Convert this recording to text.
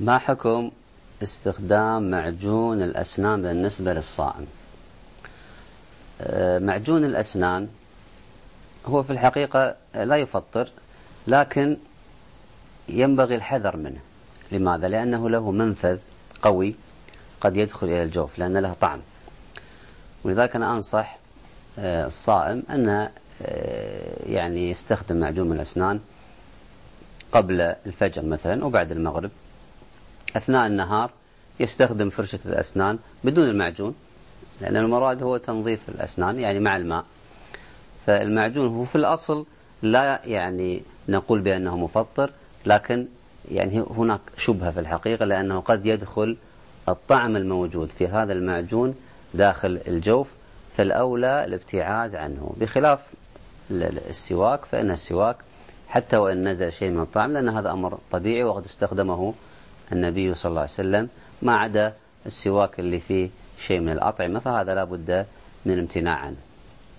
ما حكم استخدام معجون الأسنان بالنسبة للصائم؟ آه، معجون الأسنان هو في الحقيقة لا يفطر لكن ينبغي الحذر منه. لماذا؟ لأنه له منفذ قوي قد يدخل إلى الجوف لأن له طعم. ولذلك أنا أنصح آه، الصائم أن آه، يعني يستخدم معجون الأسنان قبل الفجر مثلا وبعد المغرب. أثناء النهار يستخدم فرشة الأسنان بدون المعجون لأن المراد هو تنظيف الأسنان يعني مع الماء. فالمعجون هو في الأصل لا يعني نقول بأنه مفطر لكن يعني هناك شبهة في الحقيقة لأنه قد يدخل الطعم الموجود في هذا المعجون داخل الجوف فالأولى الابتعاد عنه. بخلاف السواك فإن السواك حتى وإن نزل شيء من الطعم لأن هذا أمر طبيعي وقد استخدمه النبي صلى الله عليه وسلم ما عدا السواك اللي فيه شيء من الأطعمة فهذا لا بد من امتناع عنه